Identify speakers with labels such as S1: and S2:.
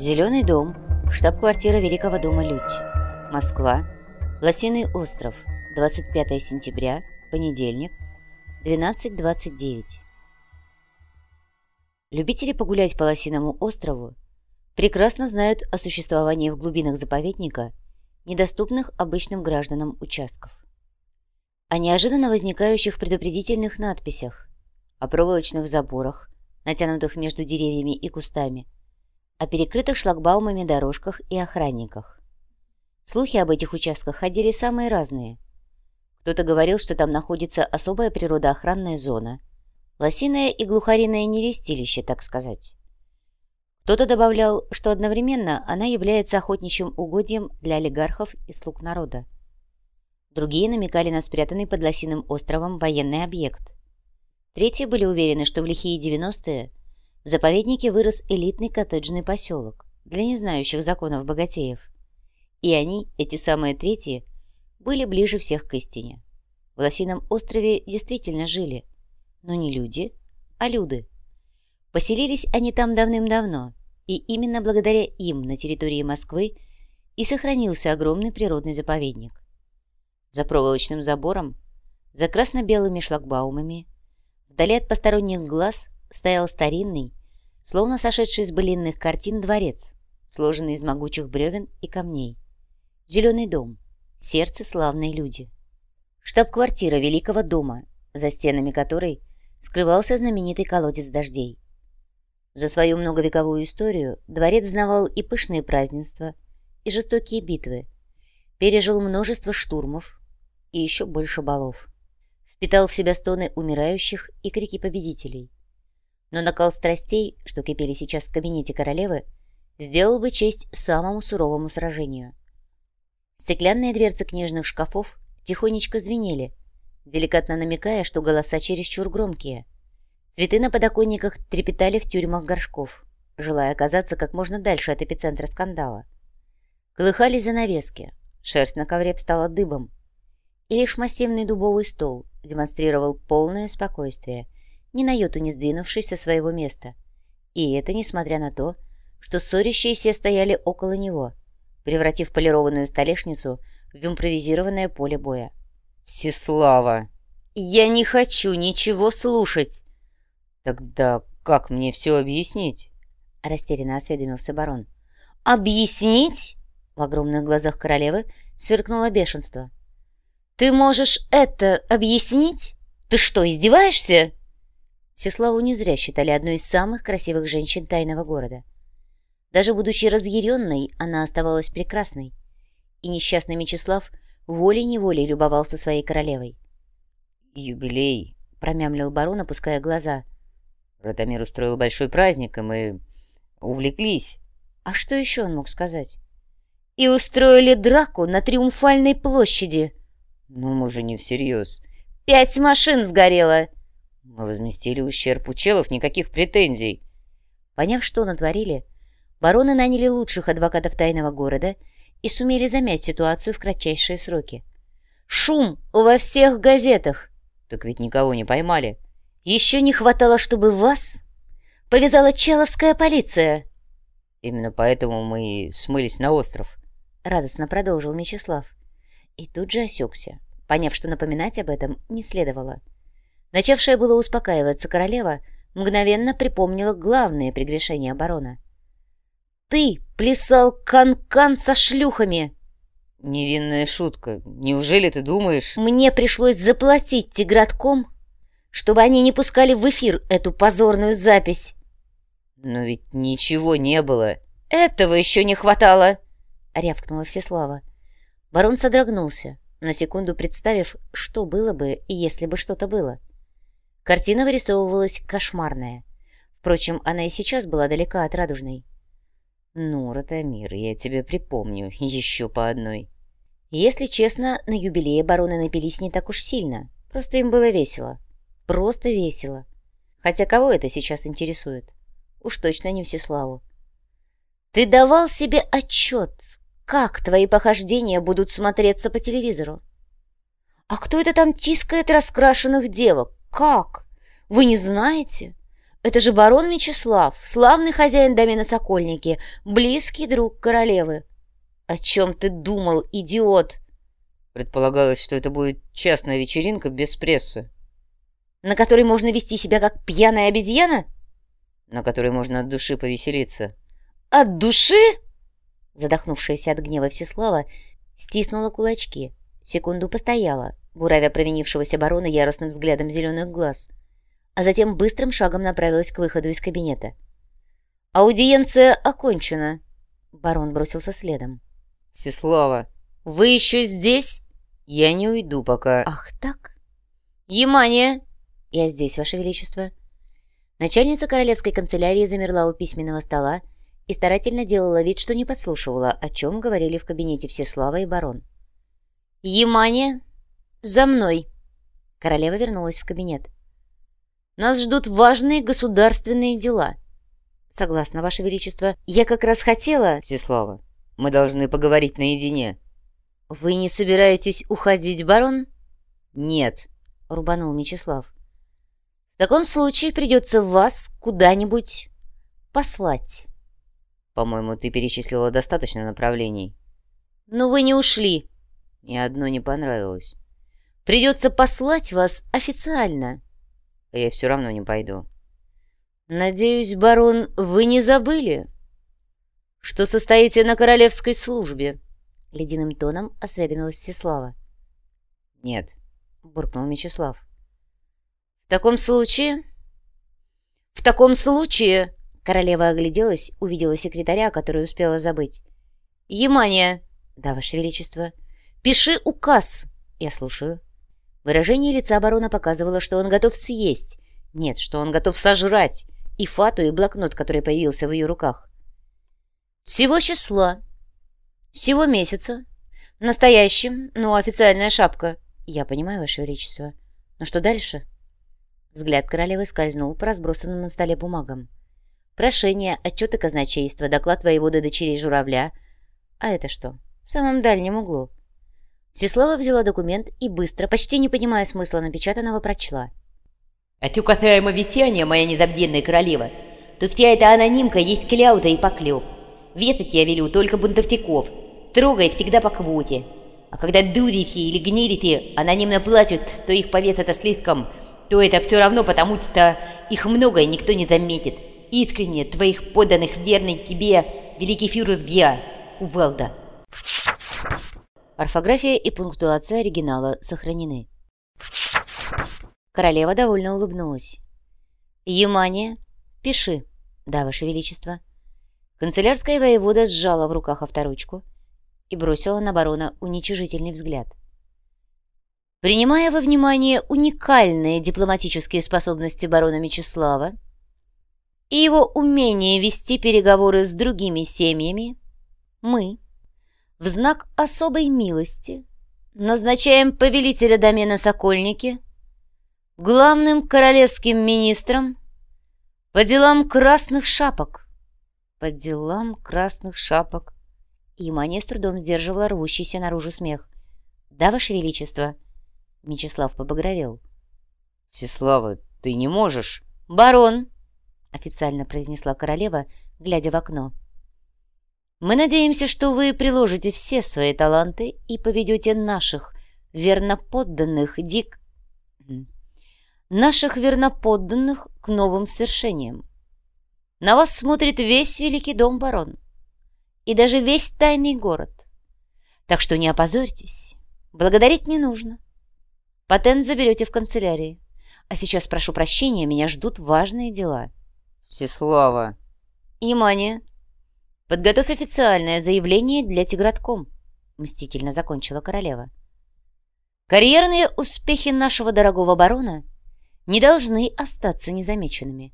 S1: Зеленый дом, штаб-квартира Великого дома Людь. Москва, Лосиный остров, 25 сентября, понедельник, 12.29. Любители погулять по Лосиному острову прекрасно знают о существовании в глубинах заповедника недоступных обычным гражданам участков. О неожиданно возникающих предупредительных надписях, о проволочных заборах, натянутых между деревьями и кустами, о перекрытых шлагбаумами дорожках и охранниках. Слухи об этих участках ходили самые разные. Кто-то говорил, что там находится особая природоохранная зона, лосиное и глухариное нерестилище, так сказать. Кто-то добавлял, что одновременно она является охотничьим угодьем для олигархов и слуг народа. Другие намекали на спрятанный под Лосиным островом военный объект – Третьи были уверены, что в лихие 90-е в заповеднике вырос элитный коттеджный поселок для незнающих законов богатеев. И они, эти самые третьи, были ближе всех к истине. В Лосином острове действительно жили, но не люди, а люды. Поселились они там давным-давно, и именно благодаря им на территории Москвы и сохранился огромный природный заповедник. За проволочным забором, за красно-белыми шлагбаумами – Вдали от посторонних глаз стоял старинный, словно сошедший из былинных картин дворец, сложенный из могучих бревен и камней. Зеленый дом, сердце славной люди. Штаб-квартира Великого дома, за стенами которой скрывался знаменитый колодец дождей. За свою многовековую историю дворец знавал и пышные празднества, и жестокие битвы, пережил множество штурмов и еще больше балов впитал в себя стоны умирающих и крики победителей. Но накал страстей, что кипели сейчас в кабинете королевы, сделал бы честь самому суровому сражению. Стеклянные дверцы книжных шкафов тихонечко звенели, деликатно намекая, что голоса чересчур громкие. Цветы на подоконниках трепетали в тюрьмах горшков, желая оказаться как можно дальше от эпицентра скандала. Колыхались занавески, шерсть на ковре встала дыбом, и лишь массивный дубовый стол демонстрировал полное спокойствие, ни на йоту не сдвинувшись со своего места. И это несмотря на то, что ссорящиеся стояли около него, превратив полированную столешницу в импровизированное поле боя.
S2: «Всеслава! Я не хочу ничего слушать!» «Тогда как мне все объяснить?»
S1: Растерянно осведомился барон.
S2: «Объяснить?» В огромных глазах королевы сверкнуло бешенство. «Ты можешь это объяснить? Ты что, издеваешься?»
S1: Всеславу не зря считали одной из самых красивых женщин тайного города. Даже будучи разъяренной, она оставалась прекрасной. И несчастный Мечислав волей-неволей любовался своей королевой.
S2: «Юбилей», —
S1: промямлил барон, опуская глаза.
S2: Радомир устроил большой праздник, и мы увлеклись.
S1: А что еще он мог сказать?
S2: «И устроили драку на Триумфальной площади», «Ну, мы же не всерьез». «Пять машин сгорело!»
S1: Мы возместили ущерб у челов, никаких претензий. Поняв, что натворили, бароны наняли лучших адвокатов тайного города и сумели замять ситуацию в кратчайшие сроки.
S2: «Шум во всех газетах!»
S1: «Так ведь никого не поймали!»
S2: «Еще не хватало, чтобы вас повязала Человская полиция!»
S1: «Именно поэтому мы и смылись на остров», —
S2: радостно продолжил Мечислав.
S1: И тут же осекся, поняв, что напоминать об этом не следовало. Начавшая было успокаиваться королева мгновенно припомнила главное прегрешение барона.
S2: «Ты плясал канкан -кан со шлюхами!»
S1: «Невинная шутка. Неужели ты думаешь...»
S2: «Мне пришлось заплатить тигратком, чтобы они не пускали в эфир эту позорную запись».
S1: «Но ведь ничего не было».
S2: «Этого еще не хватало!»
S1: — рявкнула Всеслава. Барон содрогнулся, на секунду представив, что было бы, если бы что-то было. Картина вырисовывалась кошмарная. Впрочем, она и сейчас была далека от радужной. «Ну, Ратамир, я тебе припомню еще по одной». Если честно, на юбилее бароны напились не так уж сильно. Просто им было весело. Просто весело. Хотя кого это сейчас интересует? Уж точно не Всеславу.
S2: «Ты давал себе отчет, как твои похождения будут смотреться по телевизору? А кто это там тискает раскрашенных девок? Как? Вы не знаете? Это же барон Мечислав, славный хозяин домена Сокольники, близкий друг королевы. О чем ты думал, идиот?
S1: Предполагалось, что это будет частная вечеринка без прессы.
S2: На которой можно вести себя как пьяная обезьяна?
S1: На которой можно от души повеселиться.
S2: От души? Задохнувшаяся от гнева Всеслава стиснула кулачки. Секунду постояла, буравя провинившегося барона яростным взглядом зеленых глаз, а затем быстрым шагом направилась к выходу из кабинета. «Аудиенция окончена!» Барон бросился следом.
S1: «Всеслава,
S2: вы еще здесь?»
S1: «Я не уйду пока...»
S2: «Ах так?» «Емания!» «Я здесь, Ваше Величество!» Начальница королевской канцелярии замерла у письменного стола и старательно делала вид, что не подслушивала, о чем говорили в кабинете Всеслава и барон. «Емания! За мной!» Королева вернулась в кабинет. «Нас ждут важные государственные дела». «Согласна, Ваше Величество. Я как раз хотела...»
S1: «Всеслава, мы должны поговорить наедине».
S2: «Вы не собираетесь уходить, барон?»
S1: «Нет», —
S2: рубанул Мечислав. «В таком случае придется вас куда-нибудь послать».
S1: По-моему, ты перечислила достаточно направлений.
S2: Но вы не ушли.
S1: Ни одно не понравилось.
S2: Придется послать вас официально.
S1: А я все равно не пойду.
S2: Надеюсь, барон, вы не забыли, что состоите на королевской службе? Ледяным тоном осведомилась Всеслава.
S1: Нет,
S2: буркнул Мечислав. В таком случае... В таком случае Королева огляделась, увидела секретаря, который успела забыть. «Емания!» «Да, Ваше Величество!» «Пиши указ!» «Я слушаю». Выражение лица барона показывало, что он готов съесть. Нет, что он готов сожрать. И фату, и блокнот, который появился в ее руках. «Всего числа. Всего месяца. Настоящим, но официальная шапка. Я понимаю, Ваше Величество. Но что дальше?» Взгляд королевы скользнул по разбросанным на столе бумагам. Прошение, отчеты казначейства, доклад воевода дочерей журавля. А это что? В самом дальнем углу. Всеслава взяла документ и быстро, почти не понимая смысла напечатанного, прочла.
S3: «А ты касаемо Витяния, моя незабвенная королева, то вся эта анонимка есть кляута и поклеп. Весать я велю только бунтовщиков, трогай всегда по квоте. А когда дурихи или гнилити анонимно платят, то их повесят слишком, то это все равно, потому что их много и никто не заметит искренне твоих подданных верный тебе, великий фюрер Геа, Кувелда.
S1: Орфография и пунктуация оригинала сохранены. Королева довольно улыбнулась. «Емания, пиши». «Да, Ваше Величество». Канцелярская воевода сжала в руках авторучку и бросила на барона уничижительный взгляд. Принимая во внимание уникальные дипломатические способности барона Мечислава, и его умение вести переговоры с другими семьями, мы, в знак особой милости, назначаем повелителя домена Сокольники главным королевским министром по делам красных шапок. По делам красных шапок. И Мания с трудом сдерживала рвущийся наружу смех. «Да, Ваше Величество!» Мечислав побагровел.
S2: «Всеслава, ты не можешь!»
S1: «Барон!» — официально произнесла королева, глядя в окно. «Мы надеемся, что вы приложите все свои таланты и поведете наших верноподданных дик... наших верноподданных к новым свершениям. На вас смотрит весь Великий дом, барон, и даже весь тайный город. Так что не опозорьтесь, благодарить не нужно. Патент заберете в канцелярии. А сейчас прошу прощения, меня ждут важные дела».
S2: Всеслава.
S1: Внимание! Подготовь официальное заявление для Тигратком, мстительно закончила королева. Карьерные успехи нашего дорогого барона не должны остаться незамеченными.